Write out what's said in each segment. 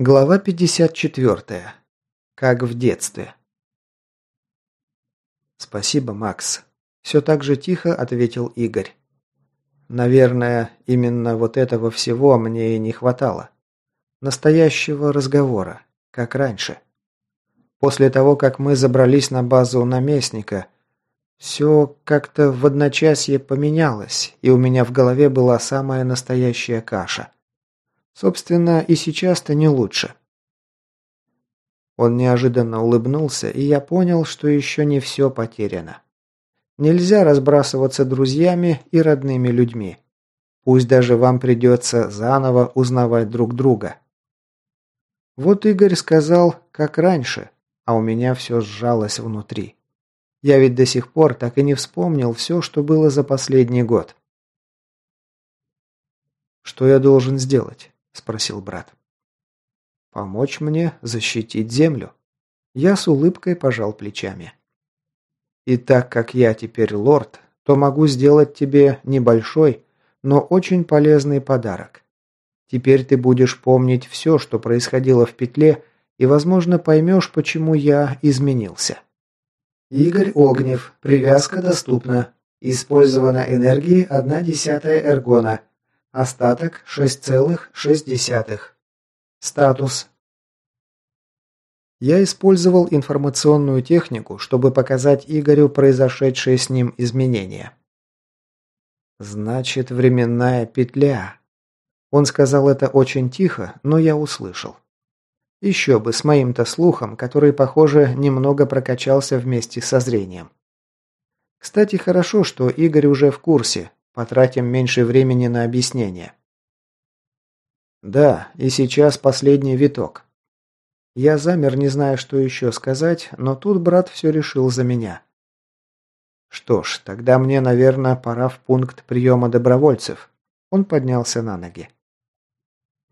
Глава 54. Как в детстве. «Спасибо, Макс», – все так же тихо ответил Игорь. «Наверное, именно вот этого всего мне и не хватало. Настоящего разговора, как раньше. После того, как мы забрались на базу наместника, все как-то в одночасье поменялось, и у меня в голове была самая настоящая каша – Собственно, и сейчас-то не лучше. Он неожиданно улыбнулся, и я понял, что еще не все потеряно. Нельзя разбрасываться друзьями и родными людьми. Пусть даже вам придется заново узнавать друг друга. Вот Игорь сказал, как раньше, а у меня все сжалось внутри. Я ведь до сих пор так и не вспомнил все, что было за последний год. Что я должен сделать? Спросил брат. Помочь мне защитить землю. Я с улыбкой пожал плечами. И так как я теперь лорд, то могу сделать тебе небольшой, но очень полезный подарок. Теперь ты будешь помнить все, что происходило в петле, и, возможно, поймешь, почему я изменился. Игорь Огнев. Привязка доступна. Использована энергии 1 десятая эргона. Остаток 6,6. Статус. Я использовал информационную технику, чтобы показать Игорю произошедшие с ним изменения. Значит, временная петля. Он сказал это очень тихо, но я услышал. Еще бы, с моим-то слухом, который, похоже, немного прокачался вместе со зрением. Кстати, хорошо, что Игорь уже в курсе, Потратим меньше времени на объяснение. Да, и сейчас последний виток. Я замер, не зная, что еще сказать, но тут брат все решил за меня. Что ж, тогда мне, наверное, пора в пункт приема добровольцев. Он поднялся на ноги.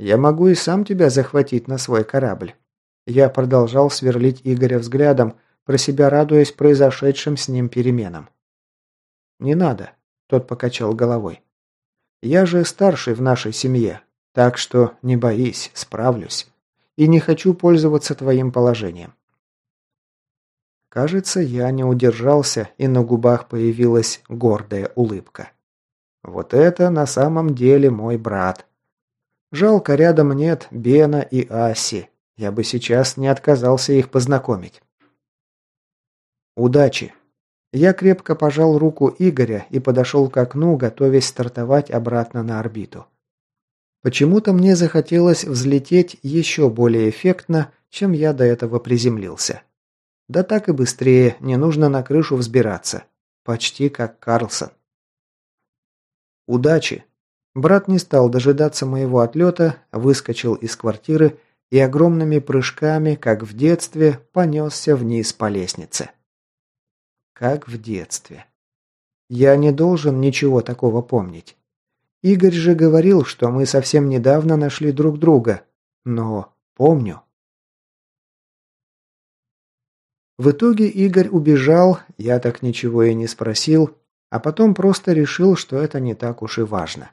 Я могу и сам тебя захватить на свой корабль. Я продолжал сверлить Игоря взглядом, про себя радуясь произошедшим с ним переменам. Не надо. Тот покачал головой. «Я же старший в нашей семье, так что не боись, справлюсь. И не хочу пользоваться твоим положением». Кажется, я не удержался, и на губах появилась гордая улыбка. Вот это на самом деле мой брат. Жалко, рядом нет Бена и Аси. Я бы сейчас не отказался их познакомить. Удачи, я крепко пожал руку Игоря и подошел к окну, готовясь стартовать обратно на орбиту. Почему-то мне захотелось взлететь еще более эффектно, чем я до этого приземлился. Да так и быстрее, не нужно на крышу взбираться. Почти как Карлсон. Удачи! Брат не стал дожидаться моего отлета, выскочил из квартиры и огромными прыжками, как в детстве, понесся вниз по лестнице как в детстве. Я не должен ничего такого помнить. Игорь же говорил, что мы совсем недавно нашли друг друга, но помню. В итоге Игорь убежал, я так ничего и не спросил, а потом просто решил, что это не так уж и важно.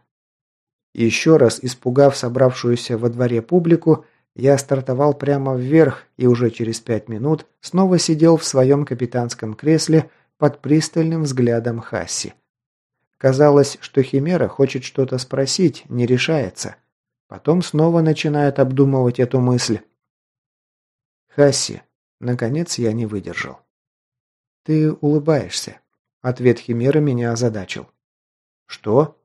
Еще раз испугав собравшуюся во дворе публику, я стартовал прямо вверх и уже через пять минут снова сидел в своем капитанском кресле под пристальным взглядом Хасси. Казалось, что Химера хочет что-то спросить, не решается. Потом снова начинает обдумывать эту мысль. «Хасси», наконец я не выдержал. «Ты улыбаешься». Ответ Химеры меня озадачил. «Что?»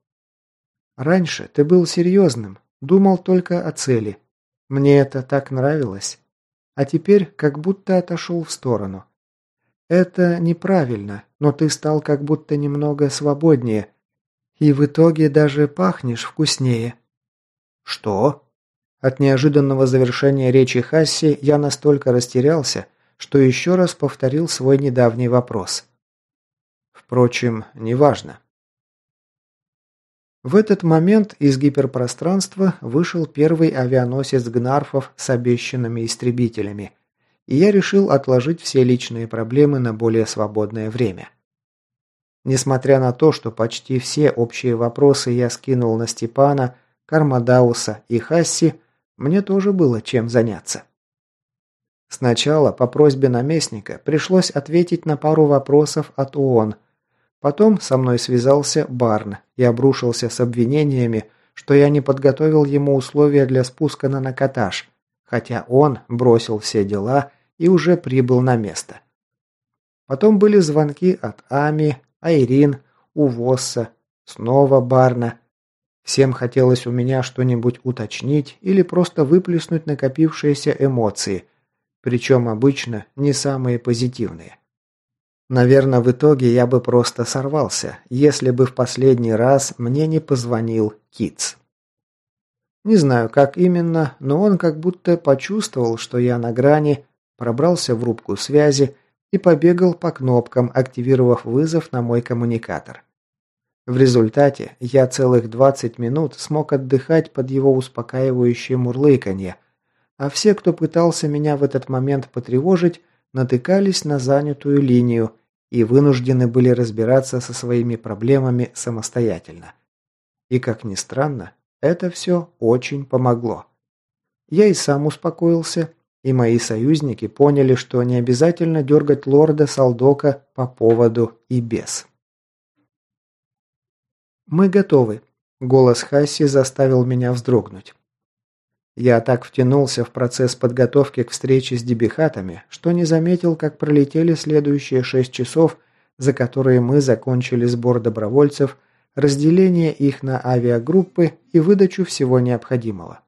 «Раньше ты был серьезным, думал только о цели. Мне это так нравилось. А теперь как будто отошел в сторону. Это неправильно, но ты стал как будто немного свободнее. И в итоге даже пахнешь вкуснее. Что? От неожиданного завершения речи Хасси я настолько растерялся, что еще раз повторил свой недавний вопрос. Впрочем, неважно. В этот момент из гиперпространства вышел первый авианосец Гнарфов с обещанными истребителями, и я решил отложить все личные проблемы на более свободное время. Несмотря на то, что почти все общие вопросы я скинул на Степана, Кармадауса и Хасси, Мне тоже было чем заняться. Сначала по просьбе наместника пришлось ответить на пару вопросов от ООН. Потом со мной связался Барн и обрушился с обвинениями, что я не подготовил ему условия для спуска на Накатаж, хотя он бросил все дела и уже прибыл на место. Потом были звонки от Ами, Айрин, Увосса, снова Барна. Всем хотелось у меня что-нибудь уточнить или просто выплеснуть накопившиеся эмоции, причем обычно не самые позитивные. Наверное, в итоге я бы просто сорвался, если бы в последний раз мне не позвонил Китс. Не знаю, как именно, но он как будто почувствовал, что я на грани, пробрался в рубку связи и побегал по кнопкам, активировав вызов на мой коммуникатор. В результате я целых 20 минут смог отдыхать под его успокаивающее мурлыканье, а все, кто пытался меня в этот момент потревожить, натыкались на занятую линию и вынуждены были разбираться со своими проблемами самостоятельно. И как ни странно, это все очень помогло. Я и сам успокоился, и мои союзники поняли, что не обязательно дергать лорда Салдока по поводу и без. «Мы готовы», – голос Хасси заставил меня вздрогнуть. Я так втянулся в процесс подготовки к встрече с дебихатами, что не заметил, как пролетели следующие шесть часов, за которые мы закончили сбор добровольцев, разделение их на авиагруппы и выдачу всего необходимого.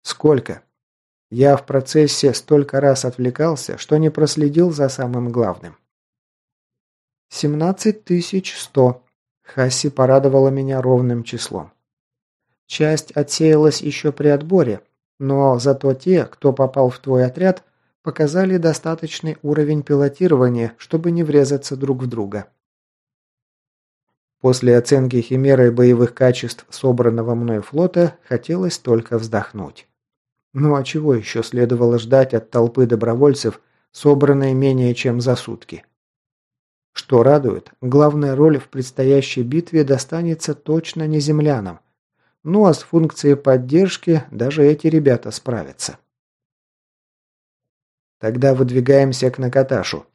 Сколько? Я в процессе столько раз отвлекался, что не проследил за самым главным. «Семнадцать тысяч сто», Хасси порадовала меня ровным числом. Часть отсеялась еще при отборе, но зато те, кто попал в твой отряд, показали достаточный уровень пилотирования, чтобы не врезаться друг в друга. После оценки химерой боевых качеств собранного мной флота хотелось только вздохнуть. Ну а чего еще следовало ждать от толпы добровольцев, собранной менее чем за сутки? Что радует, главная роль в предстоящей битве достанется точно не землянам. Ну а с функцией поддержки даже эти ребята справятся. Тогда выдвигаемся к Накаташу.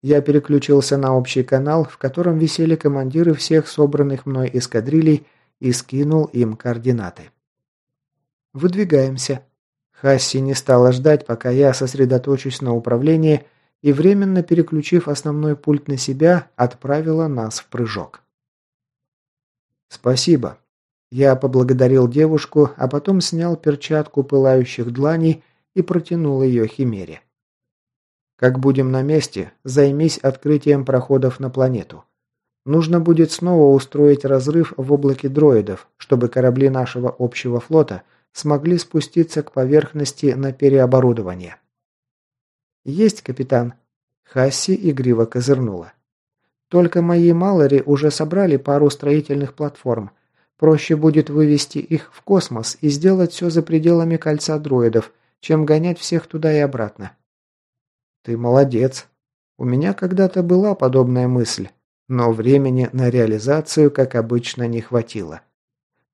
Я переключился на общий канал, в котором висели командиры всех собранных мной эскадрилей и скинул им координаты. Выдвигаемся. Хасси не стала ждать, пока я сосредоточусь на управлении – и, временно переключив основной пульт на себя, отправила нас в прыжок. «Спасибо». Я поблагодарил девушку, а потом снял перчатку пылающих дланей и протянул ее Химере. «Как будем на месте, займись открытием проходов на планету. Нужно будет снова устроить разрыв в облаке дроидов, чтобы корабли нашего общего флота смогли спуститься к поверхности на переоборудование». «Есть, капитан». Хасси игриво козырнула. «Только мои Малори уже собрали пару строительных платформ. Проще будет вывести их в космос и сделать все за пределами кольца дроидов, чем гонять всех туда и обратно». «Ты молодец. У меня когда-то была подобная мысль, но времени на реализацию, как обычно, не хватило.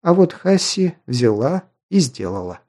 А вот Хасси взяла и сделала».